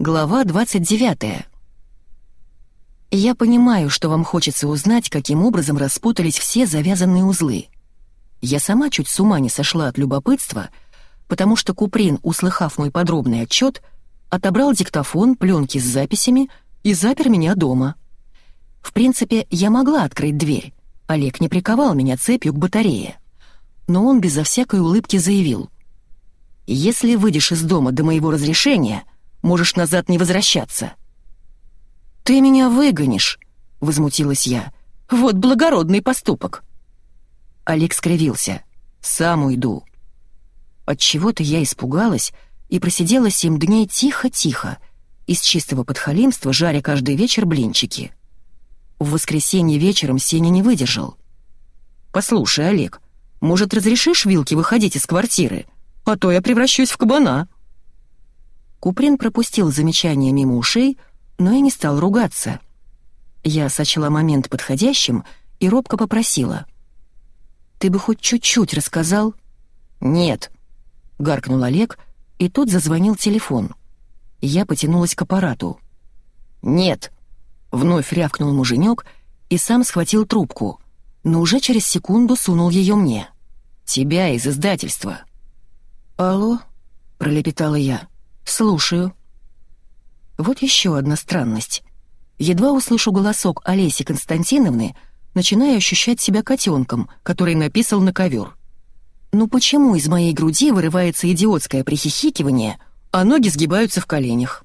Глава 29. Я понимаю, что вам хочется узнать, каким образом распутались все завязанные узлы. Я сама чуть с ума не сошла от любопытства, потому что Куприн, услыхав мой подробный отчет, отобрал диктофон, пленки с записями и запер меня дома. В принципе, я могла открыть дверь. Олег не приковал меня цепью к батарее. Но он безо всякой улыбки заявил. «Если выйдешь из дома до моего разрешения», Можешь назад не возвращаться». «Ты меня выгонишь», — возмутилась я. «Вот благородный поступок». Олег скривился. «Сам уйду». Отчего-то я испугалась и просидела семь дней тихо-тихо, из чистого подхалимства жаря каждый вечер блинчики. В воскресенье вечером Сеня не выдержал. «Послушай, Олег, может, разрешишь Вилке выходить из квартиры? А то я превращусь в кабана». Куприн пропустил замечание мимо ушей, но и не стал ругаться. Я сочла момент подходящим и робко попросила. «Ты бы хоть чуть-чуть рассказал?» «Нет», — гаркнул Олег, и тут зазвонил телефон. Я потянулась к аппарату. «Нет», — вновь рявкнул муженек и сам схватил трубку, но уже через секунду сунул ее мне. «Тебя из издательства». «Алло?» — пролепетала я. «Слушаю». Вот еще одна странность. Едва услышу голосок Олеси Константиновны, начинаю ощущать себя котенком, который написал на ковер. Ну почему из моей груди вырывается идиотское прихихикивание, а ноги сгибаются в коленях?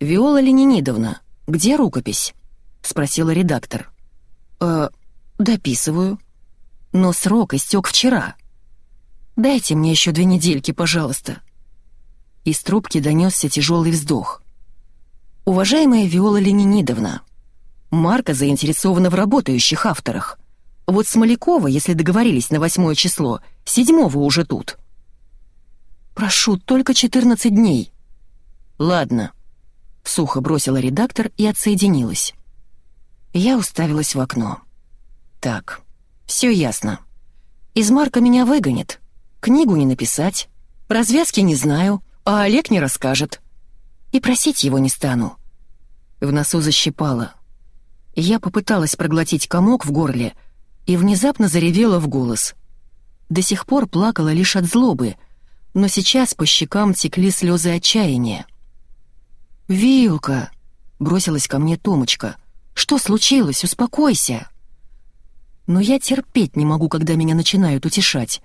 «Виола Ленинидовна, где рукопись?» — спросила редактор. «Э, дописываю. Но срок истек вчера. Дайте мне еще две недельки, пожалуйста». Из трубки донесся тяжелый вздох. «Уважаемая Виола Ленинидовна, Марка заинтересована в работающих авторах. Вот Смолякова, если договорились на восьмое число, седьмого уже тут». «Прошу, только 14 дней». «Ладно», — сухо бросила редактор и отсоединилась. Я уставилась в окно. «Так, все ясно. Из Марка меня выгонят. Книгу не написать. Развязки не знаю а Олег не расскажет. И просить его не стану. В носу защипало. Я попыталась проглотить комок в горле и внезапно заревела в голос. До сих пор плакала лишь от злобы, но сейчас по щекам текли слезы отчаяния. «Вилка!» — бросилась ко мне Томочка. «Что случилось? Успокойся!» Но я терпеть не могу, когда меня начинают утешать.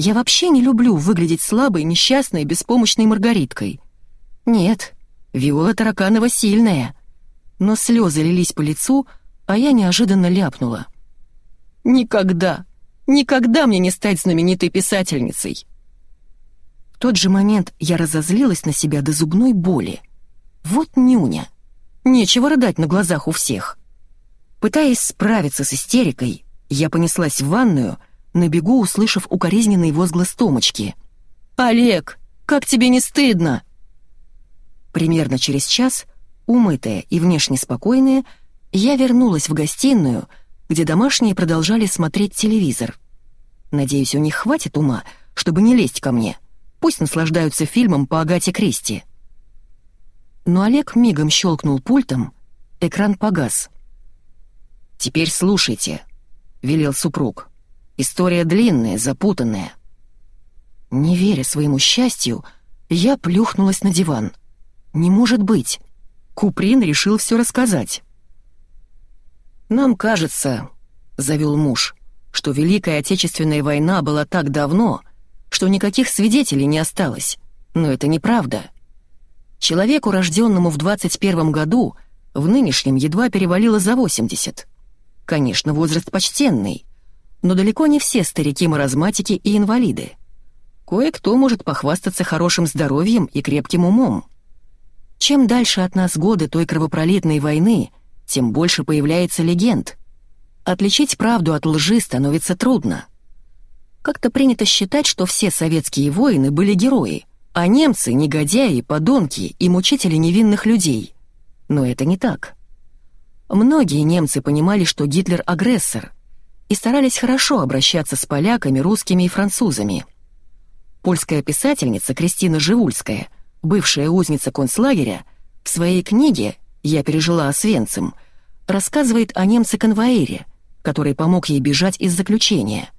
Я вообще не люблю выглядеть слабой, несчастной, беспомощной Маргариткой. Нет, Виола Тараканова сильная. Но слезы лились по лицу, а я неожиданно ляпнула. «Никогда, никогда мне не стать знаменитой писательницей!» В тот же момент я разозлилась на себя до зубной боли. Вот нюня. Нечего рыдать на глазах у всех. Пытаясь справиться с истерикой, я понеслась в ванную на бегу услышав укоризненный возглас Томочки. «Олег, как тебе не стыдно?» Примерно через час, умытая и внешне спокойная, я вернулась в гостиную, где домашние продолжали смотреть телевизор. Надеюсь, у них хватит ума, чтобы не лезть ко мне. Пусть наслаждаются фильмом по Агате Кристи. Но Олег мигом щелкнул пультом, экран погас. «Теперь слушайте», — велел супруг. История длинная, запутанная. Не веря своему счастью, я плюхнулась на диван. Не может быть. Куприн решил все рассказать. «Нам кажется», — завел муж, «что Великая Отечественная война была так давно, что никаких свидетелей не осталось. Но это неправда. Человеку, рожденному в 21 году, в нынешнем едва перевалило за 80. Конечно, возраст почтенный, но далеко не все старики-маразматики и инвалиды. Кое-кто может похвастаться хорошим здоровьем и крепким умом. Чем дальше от нас годы той кровопролитной войны, тем больше появляется легенд. Отличить правду от лжи становится трудно. Как-то принято считать, что все советские воины были герои, а немцы — негодяи, подонки и мучители невинных людей. Но это не так. Многие немцы понимали, что Гитлер — агрессор — и старались хорошо обращаться с поляками, русскими и французами. Польская писательница Кристина Живульская бывшая узница концлагеря, в своей книге «Я пережила Освенцим» рассказывает о немце-конвоире, который помог ей бежать из заключения.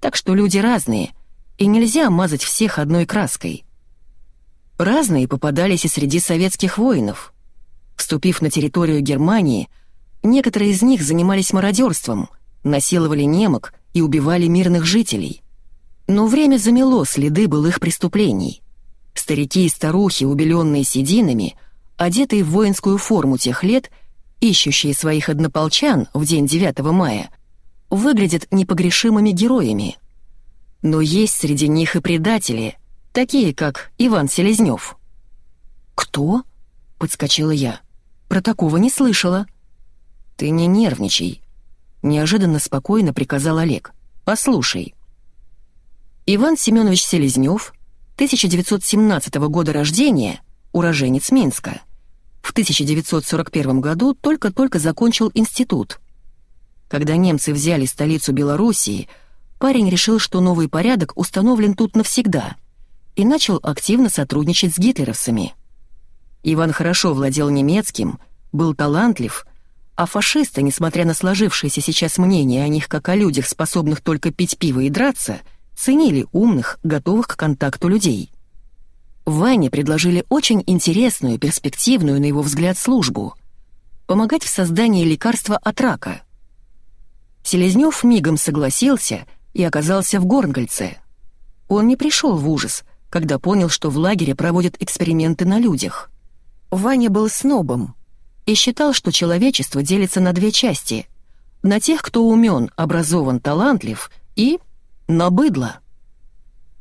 Так что люди разные, и нельзя мазать всех одной краской. Разные попадались и среди советских воинов. Вступив на территорию Германии, некоторые из них занимались мародерством, насиловали немок и убивали мирных жителей. Но время замело следы былых преступлений. Старики и старухи, убеленные сединами, одетые в воинскую форму тех лет, ищущие своих однополчан в день 9 мая, выглядят непогрешимыми героями. Но есть среди них и предатели, такие как Иван Селезнёв. «Кто?» — подскочила я. «Про такого не слышала». «Ты не нервничай», — неожиданно спокойно приказал Олег. «Послушай». Иван Семенович Селезнёв, 1917 года рождения, уроженец Минска. В 1941 году только-только закончил институт. Когда немцы взяли столицу Белоруссии, парень решил, что новый порядок установлен тут навсегда, и начал активно сотрудничать с гитлеровцами. Иван хорошо владел немецким, был талантлив, а фашисты, несмотря на сложившееся сейчас мнение о них как о людях, способных только пить пиво и драться, ценили умных, готовых к контакту людей. Ване предложили очень интересную, перспективную, на его взгляд, службу — помогать в создании лекарства от рака. Селезнёв мигом согласился и оказался в Горнгольце. Он не пришел в ужас, когда понял, что в лагере проводят эксперименты на людях. Ваня был снобом и считал, что человечество делится на две части — на тех, кто умен, образован, талантлив, и на быдло.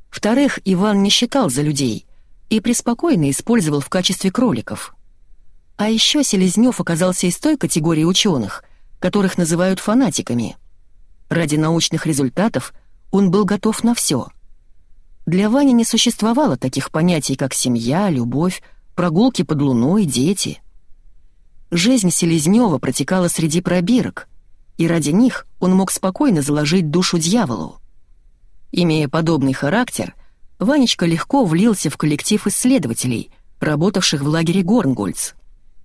Вторых Иван не считал за людей — и преспокойно использовал в качестве кроликов. А еще Селезнев оказался из той категории ученых, которых называют фанатиками. Ради научных результатов он был готов на все. Для Вани не существовало таких понятий, как семья, любовь, прогулки под луной, дети. Жизнь Селезнева протекала среди пробирок, и ради них он мог спокойно заложить душу дьяволу. Имея подобный характер, Ванечка легко влился в коллектив исследователей, работавших в лагере Горнгольц.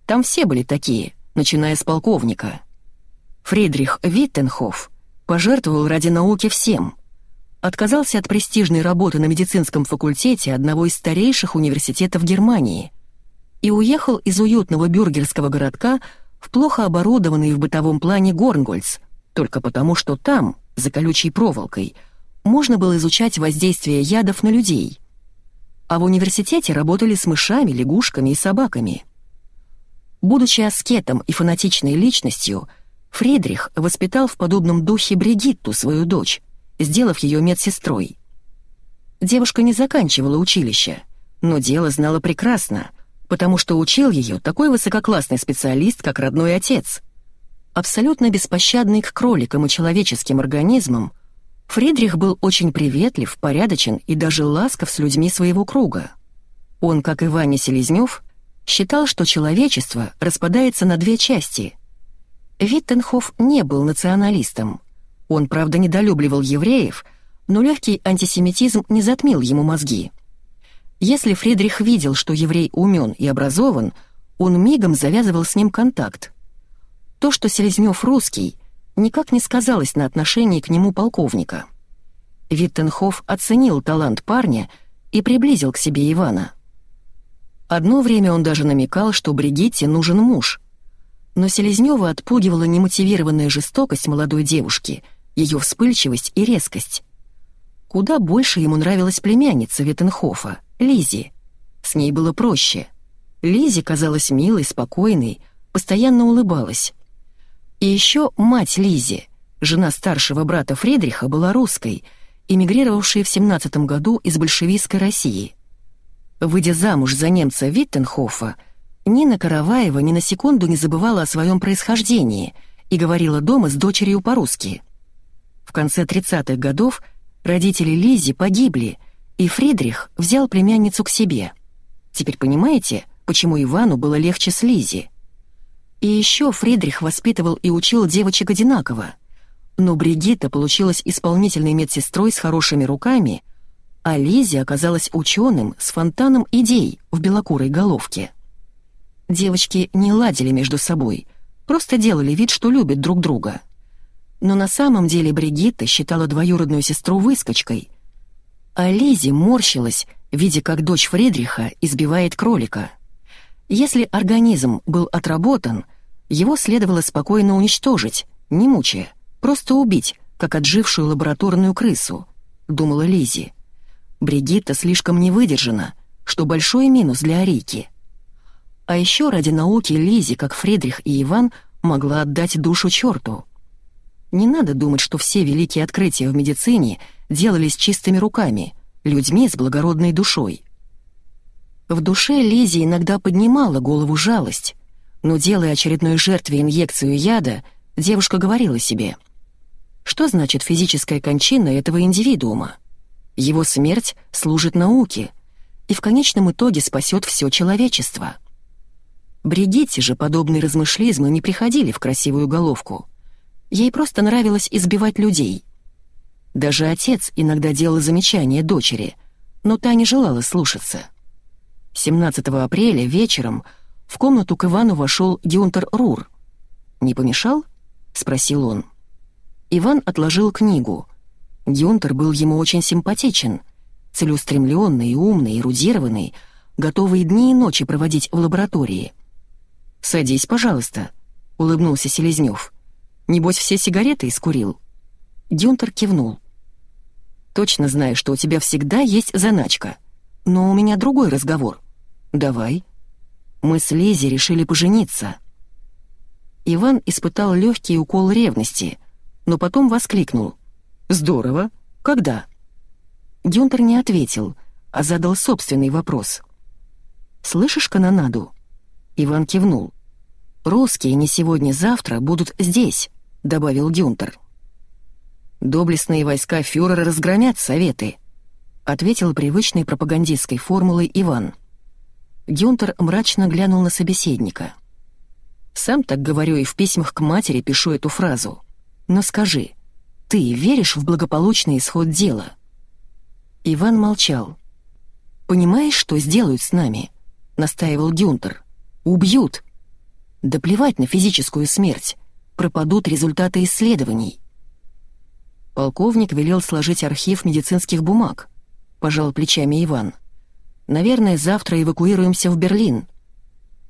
Там все были такие, начиная с полковника. Фридрих Виттенхоф пожертвовал ради науки всем. Отказался от престижной работы на медицинском факультете одного из старейших университетов Германии и уехал из уютного бюргерского городка в плохо оборудованный в бытовом плане Горнгольц, только потому что там, за колючей проволокой, можно было изучать воздействие ядов на людей. А в университете работали с мышами, лягушками и собаками. Будучи аскетом и фанатичной личностью, Фридрих воспитал в подобном духе Бригитту, свою дочь, сделав ее медсестрой. Девушка не заканчивала училище, но дело знала прекрасно, потому что учил ее такой высококлассный специалист, как родной отец. Абсолютно беспощадный к кроликам и человеческим организмам, Фридрих был очень приветлив, порядочен и даже ласков с людьми своего круга. Он, как и Ваня Селезнёв, считал, что человечество распадается на две части. Виттенхоф не был националистом. Он, правда, недолюбливал евреев, но легкий антисемитизм не затмил ему мозги. Если Фридрих видел, что еврей умен и образован, он мигом завязывал с ним контакт. То, что Селезнёв русский — никак не сказалось на отношении к нему полковника. Виттенхоф оценил талант парня и приблизил к себе Ивана. Одно время он даже намекал, что Бригитте нужен муж. Но Селезнёва отпугивала немотивированная жестокость молодой девушки, ее вспыльчивость и резкость. Куда больше ему нравилась племянница Виттенхофа, Лизи. С ней было проще. Лизи казалась милой, спокойной, постоянно улыбалась. И еще мать Лизи, жена старшего брата Фридриха, была русской, эмигрировавшей в 17 году из большевистской России. Выйдя замуж за немца Виттенхофа, Нина Караваева ни на секунду не забывала о своем происхождении и говорила дома с дочерью по-русски. В конце 30-х годов родители Лизи погибли, и Фридрих взял племянницу к себе. Теперь понимаете, почему Ивану было легче с Лизи? И еще Фридрих воспитывал и учил девочек одинаково. Но Бригитта получилась исполнительной медсестрой с хорошими руками, а Лизи оказалась ученым с фонтаном идей в белокурой головке. Девочки не ладили между собой, просто делали вид, что любят друг друга. Но на самом деле Бригитта считала двоюродную сестру выскочкой, а Лизи морщилась, видя, как дочь Фридриха избивает кролика. Если организм был отработан, его следовало спокойно уничтожить, не мучая, просто убить, как отжившую лабораторную крысу, думала Лизи. Бригитта слишком не выдержана, что большой минус для Арики. А еще ради науки Лизи, как Фридрих и Иван, могла отдать душу черту. Не надо думать, что все великие открытия в медицине делались чистыми руками, людьми с благородной душой. В душе Лизи иногда поднимала голову жалость, но делая очередной жертве инъекцию яда, девушка говорила себе, что значит физическая кончина этого индивидуума? Его смерть служит науке и в конечном итоге спасет все человечество. Бригитте же подобные размышлизмы не приходили в красивую головку. Ей просто нравилось избивать людей. Даже отец иногда делал замечания дочери, но та не желала слушаться. 17 апреля вечером в комнату к Ивану вошел Гюнтер Рур. «Не помешал?» — спросил он. Иван отложил книгу — Гюнтер был ему очень симпатичен, целеустремленный, умный, эрудированный, готовый дни и ночи проводить в лаборатории. «Садись, пожалуйста», — улыбнулся Селезнёв. «Небось, все сигареты искурил?» Гюнтер кивнул. «Точно знаю, что у тебя всегда есть заначка. Но у меня другой разговор. Давай». Мы с Лизи решили пожениться. Иван испытал легкий укол ревности, но потом воскликнул — «Здорово. Когда?» Гюнтер не ответил, а задал собственный вопрос. «Слышишь канонаду?» Иван кивнул. «Русские не сегодня-завтра будут здесь», — добавил Гюнтер. «Доблестные войска фюрера разгромят советы», — ответил привычной пропагандистской формулой Иван. Гюнтер мрачно глянул на собеседника. «Сам так говорю и в письмах к матери пишу эту фразу. Но скажи, ты веришь в благополучный исход дела?» Иван молчал. «Понимаешь, что сделают с нами?» — настаивал Гюнтер. «Убьют!» «Да плевать на физическую смерть. Пропадут результаты исследований». Полковник велел сложить архив медицинских бумаг. Пожал плечами Иван. «Наверное, завтра эвакуируемся в Берлин».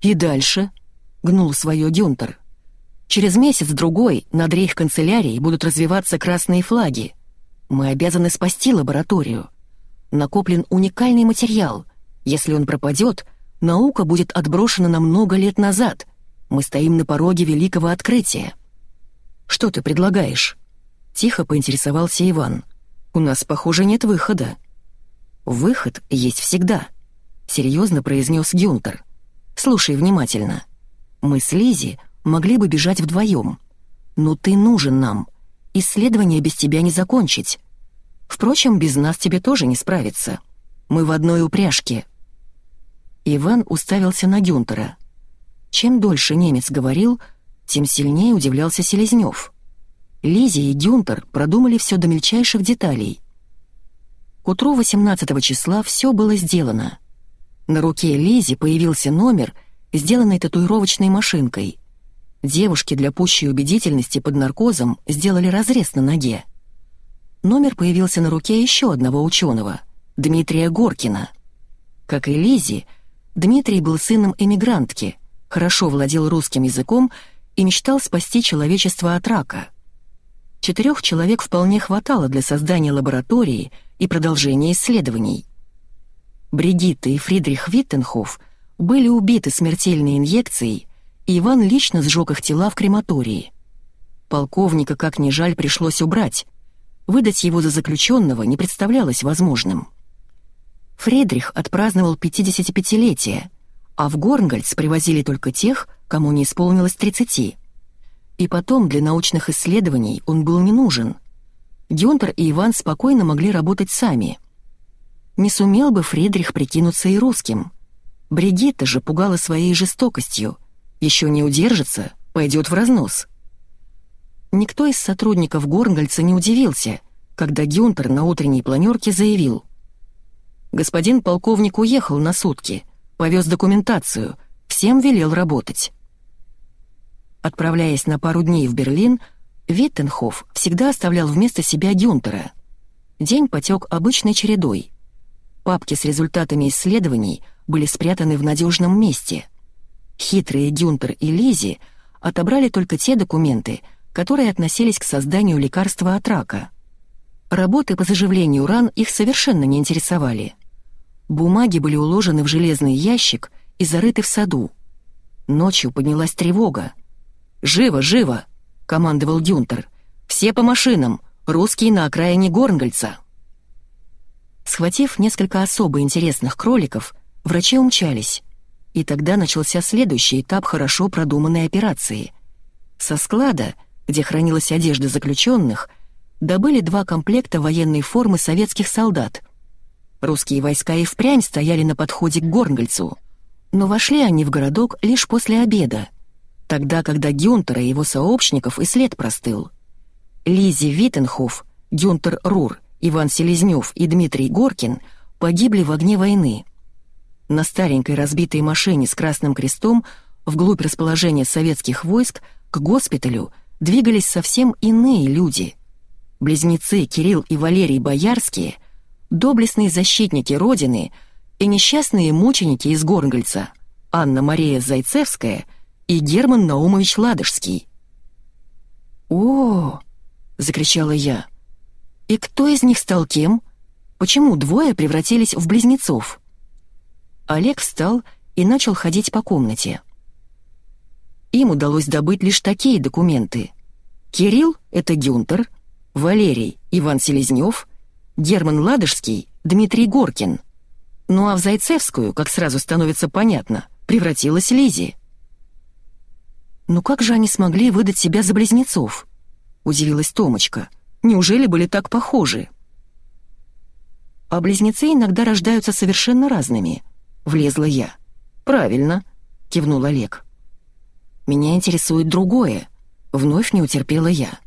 «И дальше?» — гнул свое Гюнтер. Через месяц-другой над рейх-канцелярией будут развиваться красные флаги. Мы обязаны спасти лабораторию. Накоплен уникальный материал. Если он пропадет, наука будет отброшена на много лет назад. Мы стоим на пороге великого открытия. «Что ты предлагаешь?» Тихо поинтересовался Иван. «У нас, похоже, нет выхода». «Выход есть всегда», — серьезно произнес Гюнтер. «Слушай внимательно. Мы с Лизи могли бы бежать вдвоем. Но ты нужен нам. Исследование без тебя не закончить. Впрочем, без нас тебе тоже не справиться. Мы в одной упряжке». Иван уставился на Гюнтера. Чем дольше немец говорил, тем сильнее удивлялся Селезнёв. Лизи и Гюнтер продумали все до мельчайших деталей. К утру 18 числа все было сделано. На руке Лизи появился номер, сделанный татуировочной машинкой — Девушки для пущей убедительности под наркозом сделали разрез на ноге. Номер появился на руке еще одного ученого, Дмитрия Горкина. Как и Лизи, Дмитрий был сыном эмигрантки, хорошо владел русским языком и мечтал спасти человечество от рака. Четырех человек вполне хватало для создания лаборатории и продолжения исследований. Бригитта и Фридрих Виттенхоф были убиты смертельной инъекцией и Иван лично сжег их тела в крематории. Полковника, как ни жаль, пришлось убрать. Выдать его за заключенного не представлялось возможным. Фридрих отпраздновал 55-летие, а в Горнгольц привозили только тех, кому не исполнилось 30. И потом для научных исследований он был не нужен. Гюнтер и Иван спокойно могли работать сами. Не сумел бы Фридрих прикинуться и русским. Бригитта же пугала своей жестокостью — еще не удержится, пойдет в разнос. Никто из сотрудников Горнгольца не удивился, когда Гюнтер на утренней планерке заявил Господин полковник уехал на сутки, повез документацию, всем велел работать. Отправляясь на пару дней в Берлин, Виттенхоф всегда оставлял вместо себя Гюнтера. День потек обычной чередой. Папки с результатами исследований были спрятаны в надежном месте. Хитрые Гюнтер и Лизи отобрали только те документы, которые относились к созданию лекарства от рака. Работы по заживлению ран их совершенно не интересовали. Бумаги были уложены в железный ящик и зарыты в саду. Ночью поднялась тревога. «Живо, живо!» — командовал Дюнтер. «Все по машинам! Русские на окраине Горнгольца!» Схватив несколько особо интересных кроликов, врачи умчались. И тогда начался следующий этап хорошо продуманной операции. Со склада, где хранилась одежда заключенных, добыли два комплекта военной формы советских солдат. Русские войска и впрямь стояли на подходе к Горнгольцу. Но вошли они в городок лишь после обеда — тогда, когда Гюнтера и его сообщников и след простыл. Лизи Виттенхоф, Гюнтер Рур, Иван Селезнёв и Дмитрий Горкин погибли в огне войны. На старенькой разбитой машине с красным крестом вглубь расположения советских войск к госпиталю двигались совсем иные люди. Близнецы Кирилл и Валерий Боярские, доблестные защитники Родины и несчастные мученики из Горнгольца, Анна-Мария Зайцевская — и Герман Наумович Ладожский. «О!» — закричала я. «И кто из них стал кем? Почему двое превратились в близнецов?» Олег встал и начал ходить по комнате. Им удалось добыть лишь такие документы. Кирилл — это Гюнтер, Валерий — Иван Селезнёв, Герман Ладожский — Дмитрий Горкин. Ну а в Зайцевскую, как сразу становится понятно, превратилась Лизи. «Ну как же они смогли выдать себя за близнецов?» — удивилась Томочка. «Неужели были так похожи?» «А близнецы иногда рождаются совершенно разными», — влезла я. «Правильно», — кивнул Олег. «Меня интересует другое», — вновь не утерпела я.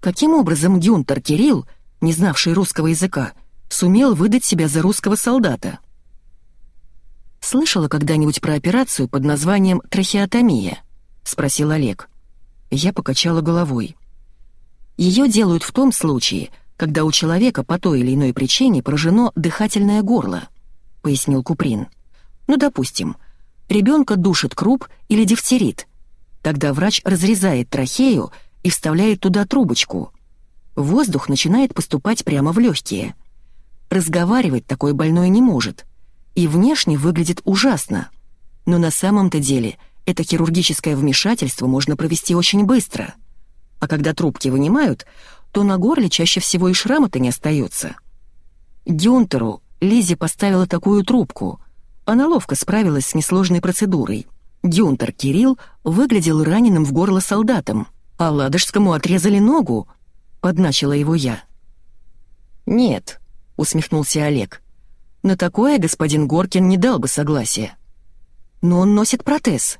«Каким образом Гюнтер Кирилл, не знавший русского языка, сумел выдать себя за русского солдата?» Слышала когда-нибудь про операцию под названием трахеотомия? — спросил Олег. Я покачала головой. Ее делают в том случае, когда у человека по той или иной причине поражено дыхательное горло, пояснил Куприн. Ну, допустим, ребенка душит круп или дифтерит. Тогда врач разрезает трахею и вставляет туда трубочку. Воздух начинает поступать прямо в легкие. Разговаривать такой больной не может. И внешне выглядит ужасно. Но на самом-то деле это хирургическое вмешательство можно провести очень быстро. А когда трубки вынимают, то на горле чаще всего и шрама-то не остается. Гюнтеру Лизи поставила такую трубку. Она ловко справилась с несложной процедурой. Гюнтер Кирилл выглядел раненым в горло солдатом, а Ладожскому отрезали ногу. Подначила его я. «Нет», — усмехнулся Олег. «На такое господин Горкин не дал бы согласия». «Но он носит протез»,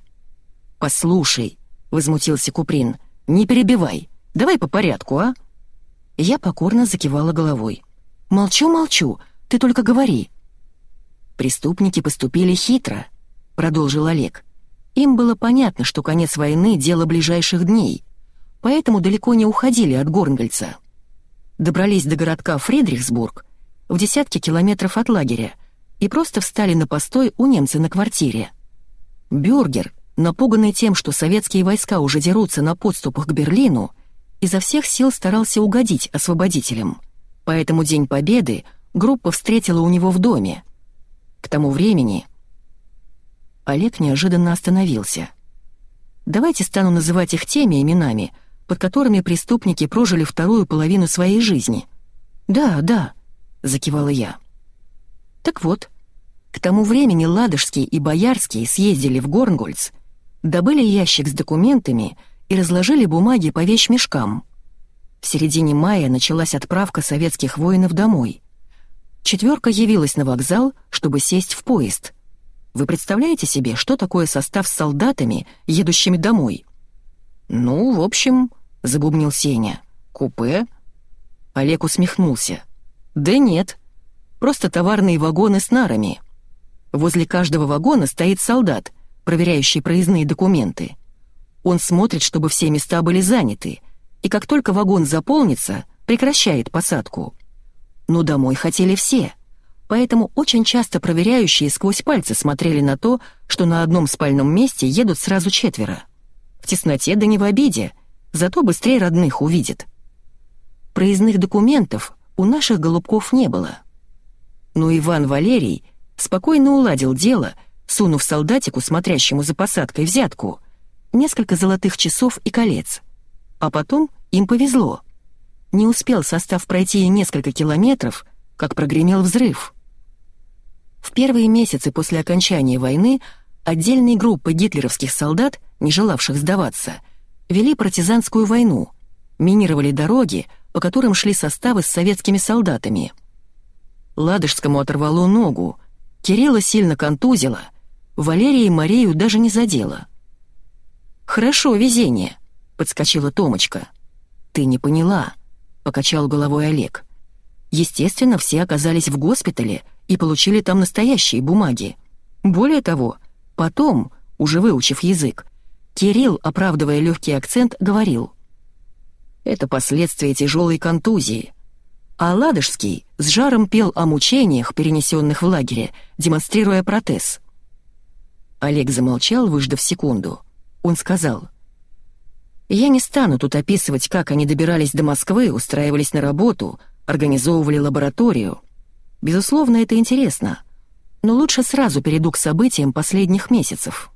«Послушай», — возмутился Куприн, — «не перебивай. Давай по порядку, а?» Я покорно закивала головой. «Молчу, молчу, ты только говори». «Преступники поступили хитро», — продолжил Олег. «Им было понятно, что конец войны — дело ближайших дней, поэтому далеко не уходили от Горнгольца. Добрались до городка Фридрихсбург, в десятки километров от лагеря, и просто встали на постой у немца на квартире. Бюргер, Напуганный тем, что советские войска уже дерутся на подступах к Берлину, изо всех сил старался угодить освободителям. Поэтому День Победы группа встретила у него в доме. К тому времени... Олег неожиданно остановился. Давайте стану называть их теми именами, под которыми преступники прожили вторую половину своей жизни. «Да, да», — закивала я. Так вот, к тому времени Ладожский и Боярский съездили в Горнгольц добыли ящик с документами и разложили бумаги по вещмешкам. В середине мая началась отправка советских воинов домой. Четверка явилась на вокзал, чтобы сесть в поезд. Вы представляете себе, что такое состав с солдатами, едущими домой? «Ну, в общем», — забубнил Сеня, — «купе». Олег усмехнулся. «Да нет. просто товарные вагоны с нарами. Возле каждого вагона стоит солдат, проверяющий проездные документы. Он смотрит, чтобы все места были заняты, и как только вагон заполнится, прекращает посадку. Но домой хотели все, поэтому очень часто проверяющие сквозь пальцы смотрели на то, что на одном спальном месте едут сразу четверо. В тесноте да не в обиде, зато быстрее родных увидит. Проездных документов у наших голубков не было. Но Иван Валерий спокойно уладил дело, сунув солдатику, смотрящему за посадкой, взятку, несколько золотых часов и колец. А потом им повезло — не успел состав пройти несколько километров, как прогремел взрыв. В первые месяцы после окончания войны отдельные группы гитлеровских солдат, не желавших сдаваться, вели партизанскую войну, минировали дороги, по которым шли составы с советскими солдатами. Ладожскому оторвало ногу, Кирилла сильно контузило, Валерия и Марию даже не задело. «Хорошо, везение», — подскочила Томочка. «Ты не поняла покачал головой Олег. Естественно, все оказались в госпитале и получили там настоящие бумаги. Более того, потом, уже выучив язык, Кирилл, оправдывая легкий акцент, говорил. «Это последствия тяжелой контузии». А Ладожский с жаром пел о мучениях, перенесенных в лагере, демонстрируя протез. Олег замолчал, выждав секунду. Он сказал — я не стану тут описывать, как они добирались до Москвы, устраивались на работу, организовывали лабораторию. Безусловно, это интересно. Но лучше сразу перейду к событиям последних месяцев.